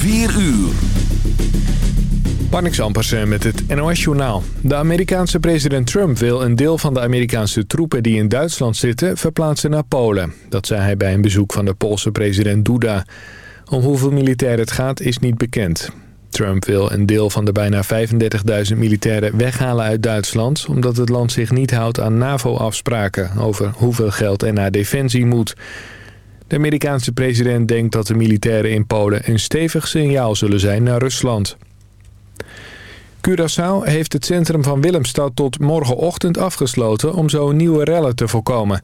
4 uur. Marnix Ampersen met het NOS-journaal. De Amerikaanse president Trump wil een deel van de Amerikaanse troepen die in Duitsland zitten verplaatsen naar Polen. Dat zei hij bij een bezoek van de Poolse president Duda. Om hoeveel militairen het gaat is niet bekend. Trump wil een deel van de bijna 35.000 militairen weghalen uit Duitsland... omdat het land zich niet houdt aan NAVO-afspraken over hoeveel geld er naar defensie moet. De Amerikaanse president denkt dat de militairen in Polen een stevig signaal zullen zijn naar Rusland. Curaçao heeft het centrum van Willemstad tot morgenochtend afgesloten om zo nieuwe rellen te voorkomen.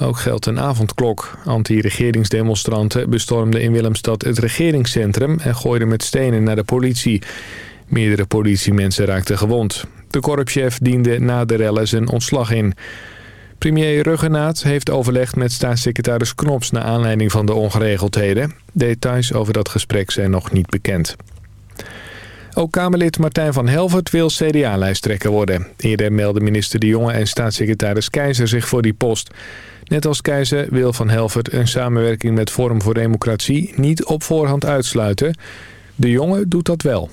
Ook geldt een avondklok. Anti-regeringsdemonstranten bestormden in Willemstad het regeringscentrum en gooiden met stenen naar de politie. Meerdere politiemensen raakten gewond. De korpschef diende na de rellen zijn ontslag in. Premier Ruggenaat heeft overlegd met staatssecretaris Knops... naar aanleiding van de ongeregeldheden. Details over dat gesprek zijn nog niet bekend. Ook Kamerlid Martijn van Helvert wil CDA-lijsttrekker worden. Eerder meldde minister De Jonge en staatssecretaris Keizer zich voor die post. Net als Keizer wil Van Helvert een samenwerking met Forum voor Democratie... niet op voorhand uitsluiten. De Jonge doet dat wel.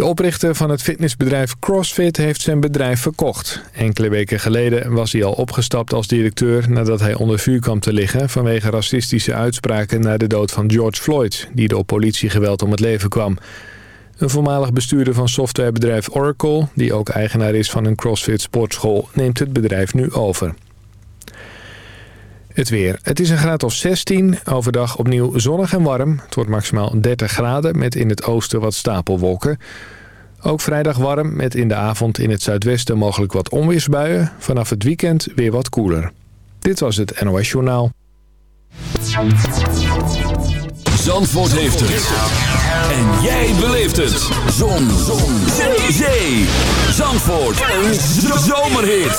De oprichter van het fitnessbedrijf CrossFit heeft zijn bedrijf verkocht. Enkele weken geleden was hij al opgestapt als directeur... nadat hij onder vuur kwam te liggen vanwege racistische uitspraken... na de dood van George Floyd, die door politiegeweld om het leven kwam. Een voormalig bestuurder van softwarebedrijf Oracle... die ook eigenaar is van een CrossFit sportschool... neemt het bedrijf nu over. Het weer. Het is een graad of 16. Overdag opnieuw zonnig en warm. Het wordt maximaal 30 graden met in het oosten wat stapelwolken. Ook vrijdag warm met in de avond in het zuidwesten mogelijk wat onweersbuien. Vanaf het weekend weer wat koeler. Dit was het NOS Journaal. Zandvoort heeft het. En jij beleeft het. Zon. Zon. Zee. Zee. Zandvoort. Een zomerhit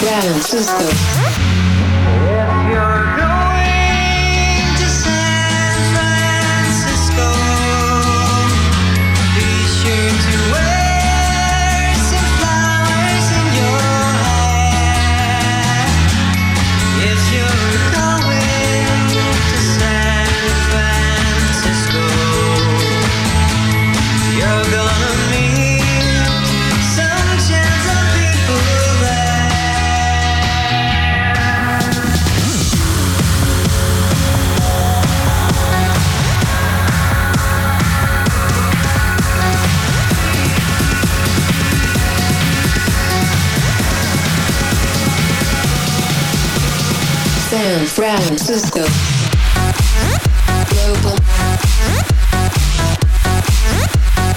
Francisco. Francisco. Global.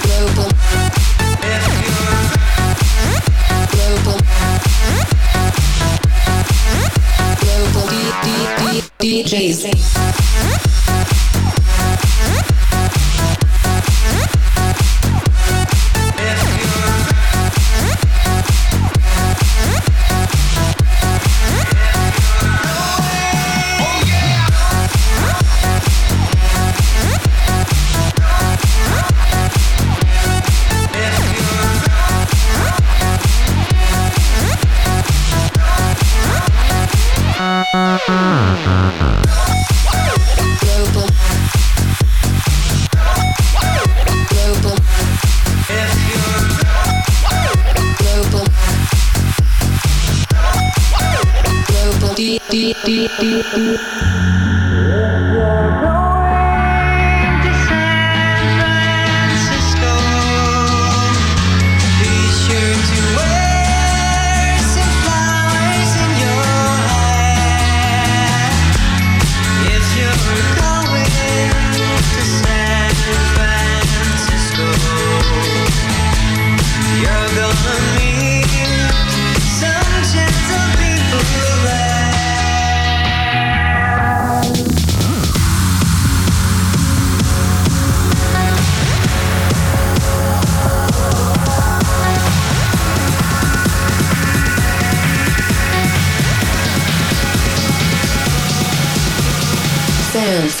Global. Global. Global D D D.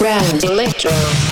round electro.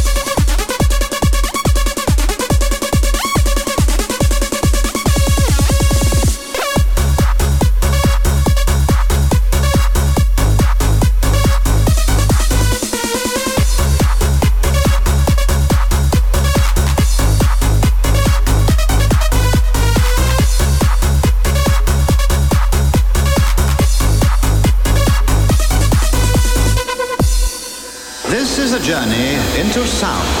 journey into sound.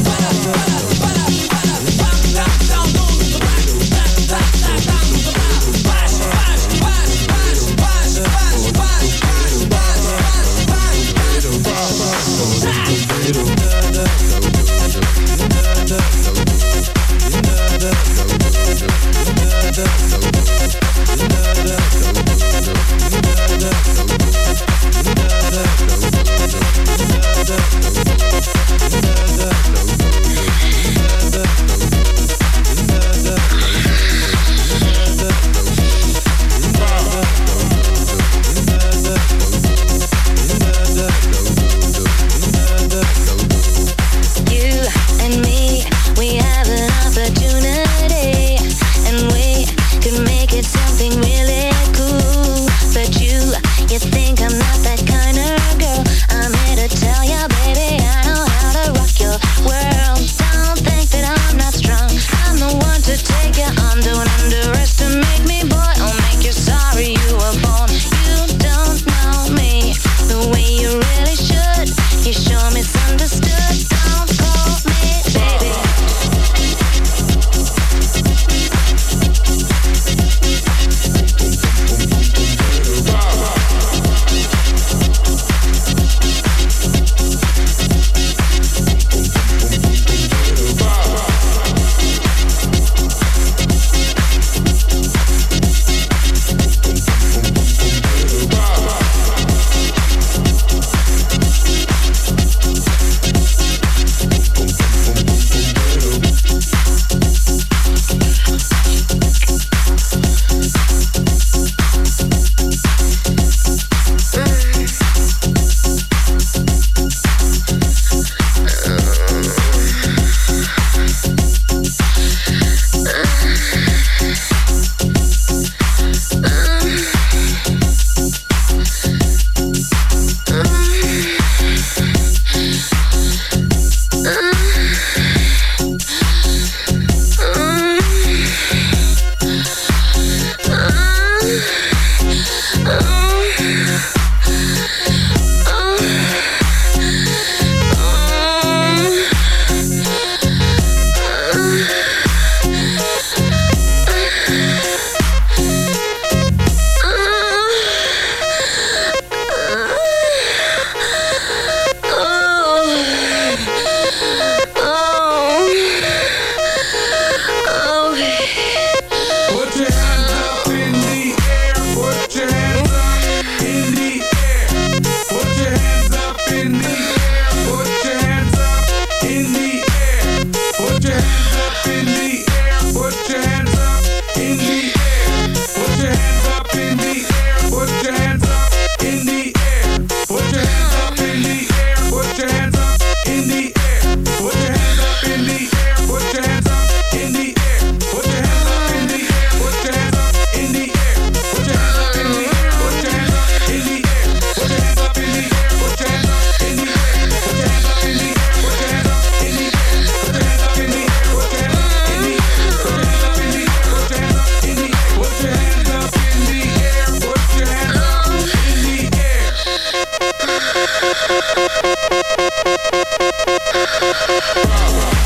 Wow.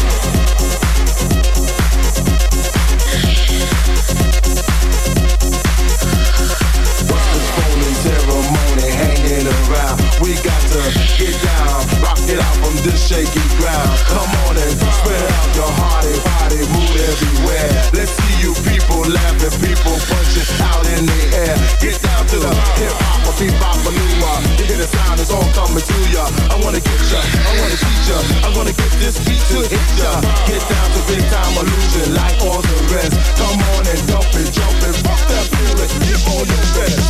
Get out from this shaky ground. Come on and spread out your heart and body, move everywhere. Let's see you people laughing, people punching out in the air. Get down to the hip hop, a bebop, a new rock. You hear the sound, it's all coming to ya. I wanna get ya, I wanna teach ya, I'm gonna get this beat to hit ya. Get down to big time illusion, like all the rest. Come on and dump it, jump it, rock that feeling, give all your best.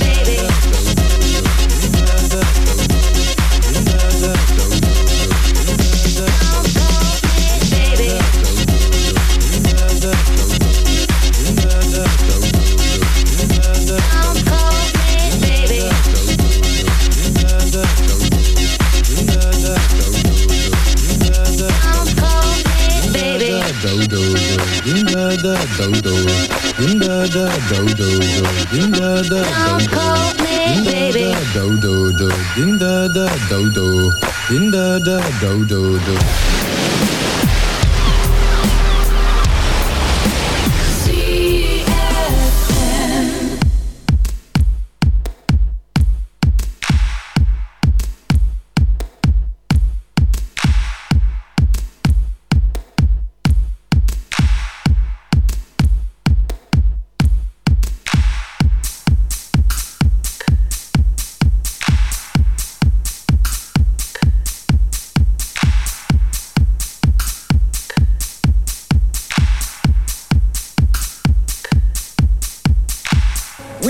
Baby. Din da da do do do. Din da da do do. Din da da do do do. Din da da do do. Din da da do do do.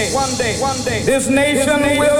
Day, one day, one day, one day, this nation will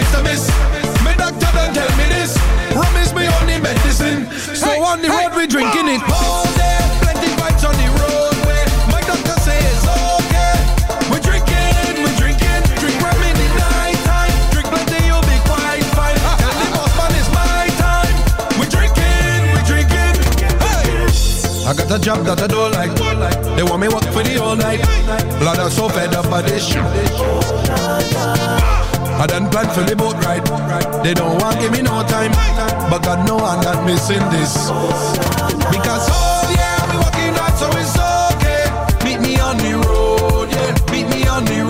vitamins. My doctor don't tell me this. Rum is my only medicine. So hey, on the hey, road we drinking it all day. Plenty vibes on the roadway. My doctor says okay. We drinking, we drinking. Drink rum in the night time. Drink plenty, you'll be quite fine. Tell the boss man it's my time. We drinking, we drinking. Hey. I got a job that I don't like. They want me work for the all night. Blood, are so fed up by this shit. I done planned for the boat ride. They don't want give me no time, but God know I'm not missing this. Because oh yeah, we walking right, so it's okay. Meet me on the road, yeah. Meet me on the road.